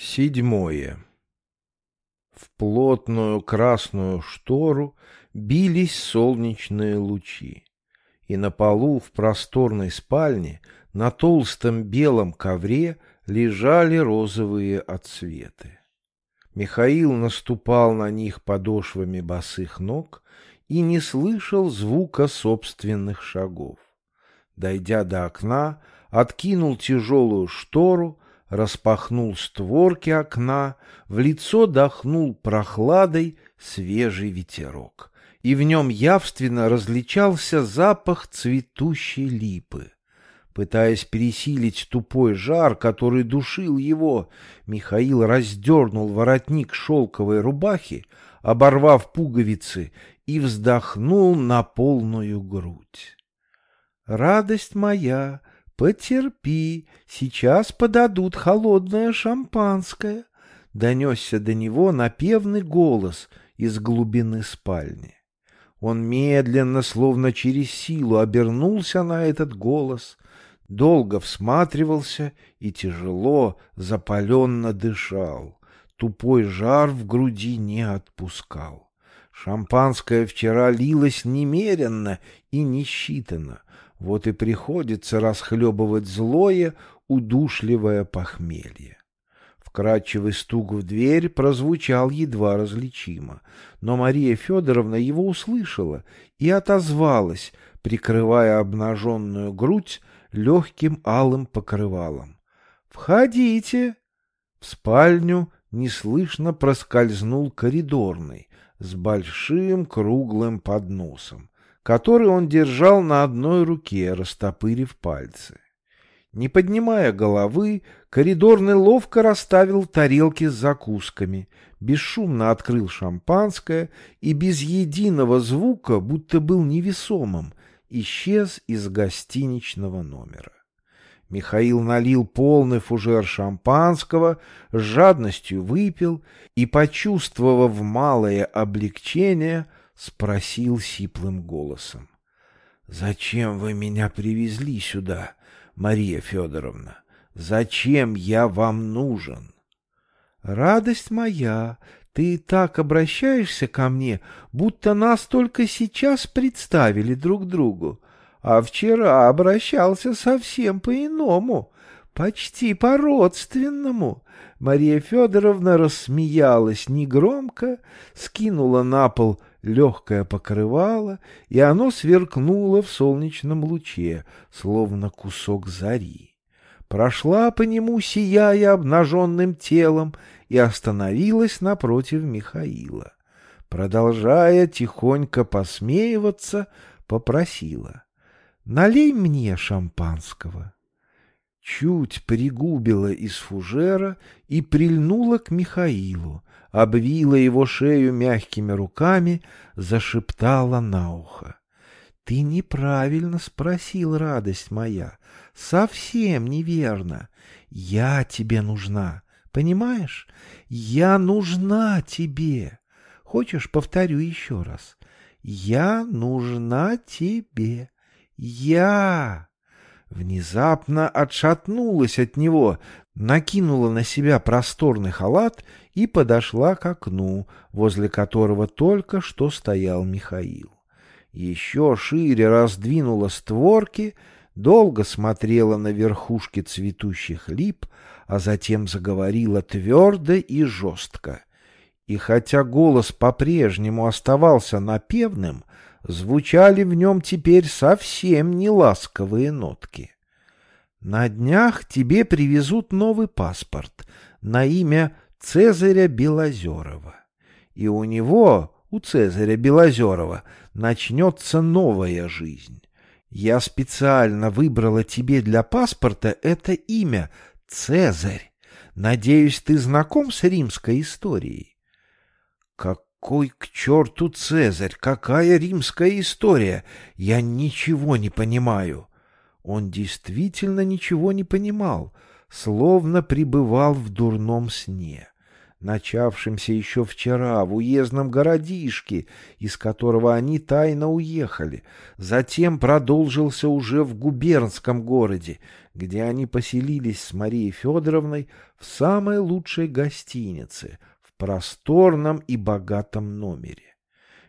Седьмое. В плотную красную штору бились солнечные лучи, и на полу в просторной спальне на толстом белом ковре лежали розовые отсветы. Михаил наступал на них подошвами босых ног и не слышал звука собственных шагов. Дойдя до окна, откинул тяжелую штору, распахнул створки окна, в лицо дохнул прохладой свежий ветерок, и в нем явственно различался запах цветущей липы. Пытаясь пересилить тупой жар, который душил его, Михаил раздернул воротник шелковой рубахи, оборвав пуговицы, и вздохнул на полную грудь. «Радость моя!» «Потерпи, сейчас подадут холодное шампанское», — донесся до него напевный голос из глубины спальни. Он медленно, словно через силу, обернулся на этот голос, долго всматривался и тяжело, запаленно дышал. Тупой жар в груди не отпускал. Шампанское вчера лилось немеренно и несчитанно, вот и приходится расхлебывать злое, удушливое похмелье. Вкрадчивый стук в дверь прозвучал едва различимо, но Мария Федоровна его услышала и отозвалась, прикрывая обнаженную грудь легким алым покрывалом. «Входите!» В спальню неслышно проскользнул коридорный с большим круглым подносом который он держал на одной руке, растопырив пальцы. Не поднимая головы, коридорный ловко расставил тарелки с закусками, бесшумно открыл шампанское и без единого звука, будто был невесомым, исчез из гостиничного номера. Михаил налил полный фужер шампанского, с жадностью выпил и, почувствовав малое облегчение, спросил сиплым голосом. — Зачем вы меня привезли сюда, Мария Федоровна? Зачем я вам нужен? — Радость моя, ты так обращаешься ко мне, будто нас только сейчас представили друг другу, а вчера обращался совсем по-иному, почти по-родственному. Мария Федоровна рассмеялась негромко, скинула на пол легкое покрывало, и оно сверкнуло в солнечном луче, словно кусок зари. Прошла по нему, сияя обнаженным телом, и остановилась напротив Михаила. Продолжая тихонько посмеиваться, попросила. — Налей мне шампанского. Чуть пригубила из фужера и прильнула к Михаилу, обвила его шею мягкими руками, зашептала на ухо. — Ты неправильно спросил, радость моя, совсем неверно. Я тебе нужна, понимаешь? Я нужна тебе. Хочешь, повторю еще раз. Я нужна тебе. Я внезапно отшатнулась от него, накинула на себя просторный халат и подошла к окну, возле которого только что стоял Михаил. Еще шире раздвинула створки, долго смотрела на верхушки цветущих лип, а затем заговорила твердо и жестко. И хотя голос по-прежнему оставался напевным, звучали в нем теперь совсем не ласковые нотки. На днях тебе привезут новый паспорт на имя Цезаря Белозерова. И у него, у Цезаря Белозерова, начнется новая жизнь. Я специально выбрала тебе для паспорта это имя — Цезарь. Надеюсь, ты знаком с римской историей? Как какой к черту Цезарь? Какая римская история? Я ничего не понимаю. Он действительно ничего не понимал, словно пребывал в дурном сне, начавшемся еще вчера в уездном городишке, из которого они тайно уехали. Затем продолжился уже в губернском городе, где они поселились с Марией Федоровной в самой лучшей гостинице, в просторном и богатом номере.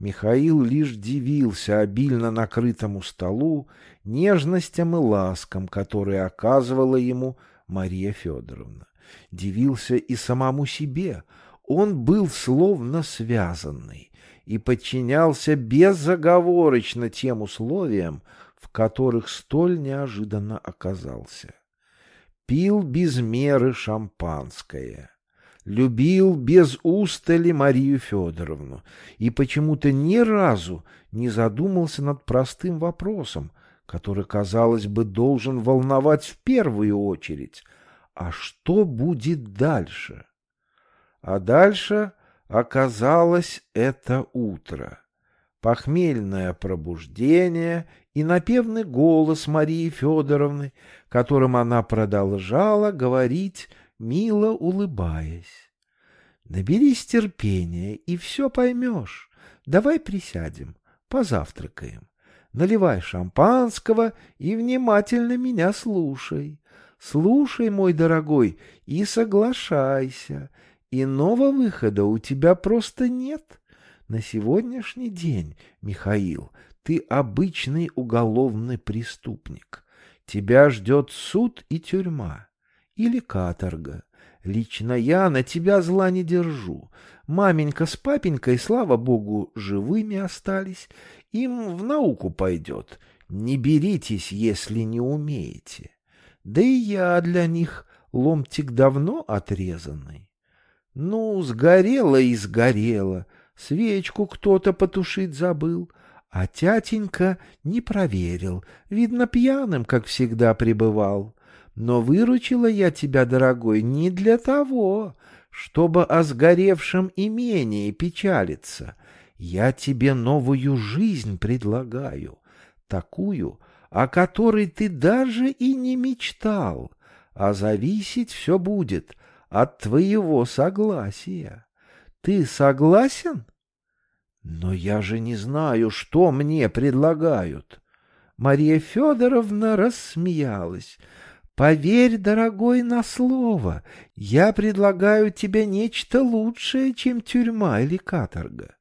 Михаил лишь дивился обильно накрытому столу, нежностям и ласкам, которые оказывала ему Мария Федоровна. Дивился и самому себе. Он был словно связанный и подчинялся безоговорочно тем условиям, в которых столь неожиданно оказался. Пил без меры шампанское, любил без устали Марию Федоровну и почему-то ни разу не задумался над простым вопросом, который, казалось бы, должен волновать в первую очередь. А что будет дальше? А дальше оказалось это утро. Похмельное пробуждение и напевный голос Марии Федоровны, которым она продолжала говорить мило улыбаясь. Наберись терпения, и все поймешь. Давай присядем, позавтракаем. Наливай шампанского и внимательно меня слушай. Слушай, мой дорогой, и соглашайся. Иного выхода у тебя просто нет. На сегодняшний день, Михаил, ты обычный уголовный преступник. Тебя ждет суд и тюрьма или каторга. Лично я на тебя зла не держу. Маменька с папенькой, слава богу, живыми остались. Им в науку пойдет. Не беритесь, если не умеете. Да и я для них ломтик давно отрезанный. Ну, сгорело и сгорело. Свечку кто-то потушить забыл. А тятенька не проверил. Видно, пьяным, как всегда, пребывал. Но выручила я тебя, дорогой, не для того, чтобы о сгоревшем имении печалиться. Я тебе новую жизнь предлагаю, такую, о которой ты даже и не мечтал, а зависеть все будет от твоего согласия. Ты согласен? Но я же не знаю, что мне предлагают. Мария Федоровна рассмеялась. Поверь, дорогой, на слово, я предлагаю тебе нечто лучшее, чем тюрьма или каторга.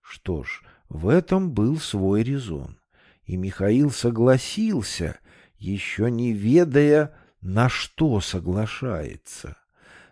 Что ж, в этом был свой резон, и Михаил согласился, еще не ведая, на что соглашается.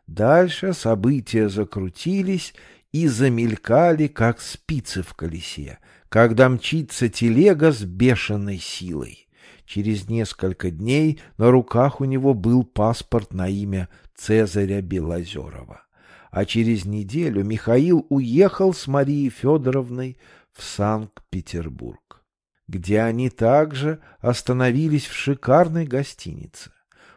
Дальше события закрутились и замелькали, как спицы в колесе, когда мчится телега с бешеной силой. Через несколько дней на руках у него был паспорт на имя Цезаря Белозерова. А через неделю Михаил уехал с Марией Федоровной в Санкт-Петербург, где они также остановились в шикарной гостинице.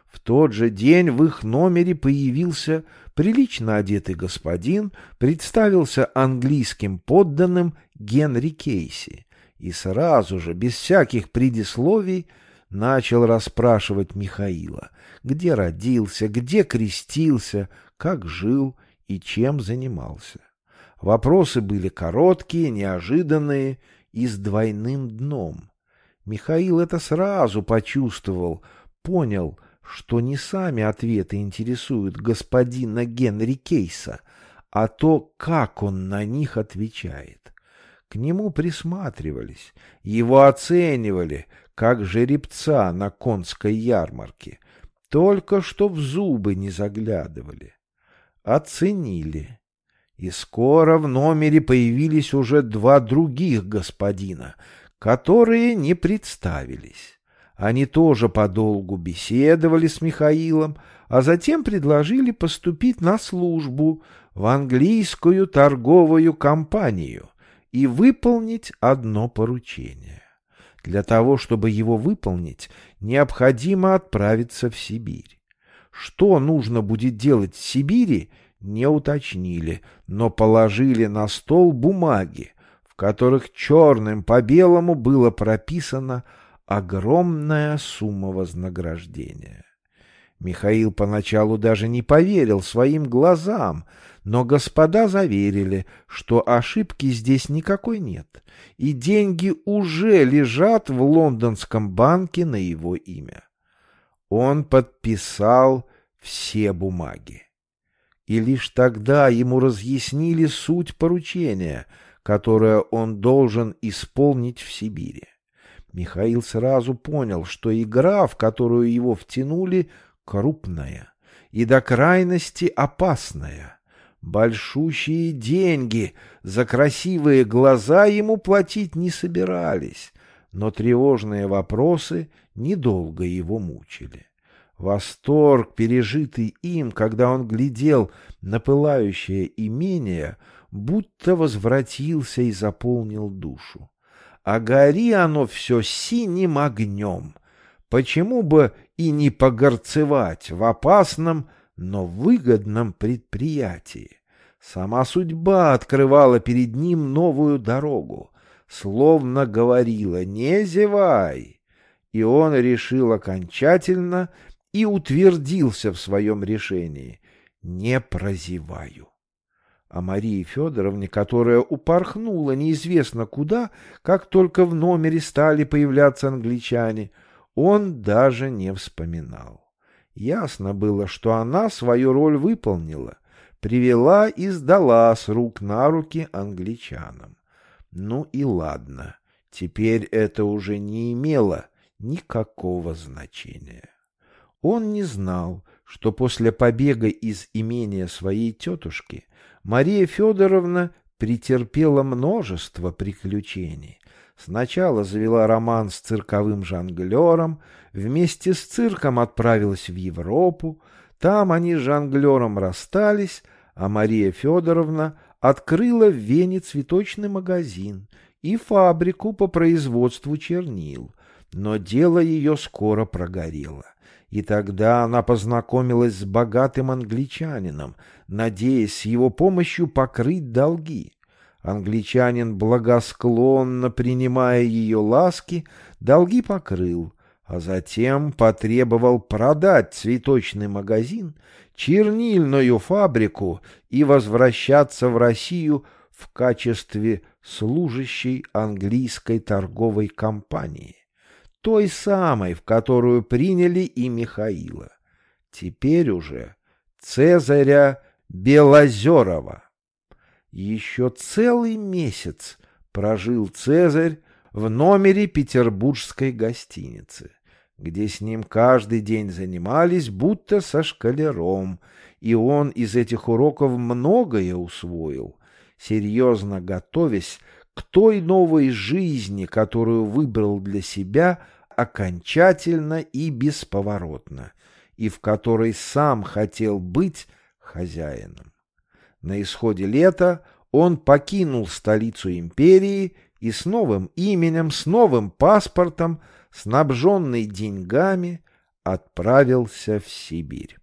В тот же день в их номере появился прилично одетый господин, представился английским подданным Генри Кейси и сразу же, без всяких предисловий, начал расспрашивать Михаила, где родился, где крестился, как жил и чем занимался. Вопросы были короткие, неожиданные и с двойным дном. Михаил это сразу почувствовал, понял, что не сами ответы интересуют господина Генри Кейса, а то, как он на них отвечает. К нему присматривались, его оценивали, как жеребца на конской ярмарке, только что в зубы не заглядывали. Оценили. И скоро в номере появились уже два других господина, которые не представились. Они тоже подолгу беседовали с Михаилом, а затем предложили поступить на службу в английскую торговую компанию и выполнить одно поручение. Для того, чтобы его выполнить, необходимо отправиться в Сибирь. Что нужно будет делать в Сибири, не уточнили, но положили на стол бумаги, в которых черным по белому было прописано огромная сумма вознаграждения. Михаил поначалу даже не поверил своим глазам, но господа заверили, что ошибки здесь никакой нет, и деньги уже лежат в лондонском банке на его имя. Он подписал все бумаги. И лишь тогда ему разъяснили суть поручения, которое он должен исполнить в Сибири. Михаил сразу понял, что игра, в которую его втянули, крупная и до крайности опасная. Большущие деньги за красивые глаза ему платить не собирались, но тревожные вопросы недолго его мучили. Восторг, пережитый им, когда он глядел на пылающее имение, будто возвратился и заполнил душу. А гори оно все синим огнем. Почему бы и не погорцевать в опасном, но выгодном предприятии? Сама судьба открывала перед ним новую дорогу, словно говорила «не зевай». И он решил окончательно и утвердился в своем решении «не прозеваю». А Марии Федоровне, которая упорхнула неизвестно куда, как только в номере стали появляться англичане, он даже не вспоминал. Ясно было, что она свою роль выполнила, привела и сдала с рук на руки англичанам. Ну и ладно, теперь это уже не имело никакого значения. Он не знал, что после побега из имения своей тетушки Мария Федоровна претерпела множество приключений. Сначала завела роман с цирковым жонглером, вместе с цирком отправилась в Европу, там они с жонглером расстались, а Мария Федоровна открыла в Вене цветочный магазин и фабрику по производству чернил, но дело ее скоро прогорело. И тогда она познакомилась с богатым англичанином, надеясь с его помощью покрыть долги. Англичанин, благосклонно принимая ее ласки, долги покрыл, а затем потребовал продать цветочный магазин, чернильную фабрику и возвращаться в Россию в качестве служащей английской торговой компании той самой, в которую приняли и Михаила. Теперь уже Цезаря Белозерова. Еще целый месяц прожил Цезарь в номере петербургской гостиницы, где с ним каждый день занимались будто со шкалером, и он из этих уроков многое усвоил, серьезно готовясь к той новой жизни, которую выбрал для себя – окончательно и бесповоротно, и в которой сам хотел быть хозяином. На исходе лета он покинул столицу империи и с новым именем, с новым паспортом, снабженный деньгами, отправился в Сибирь.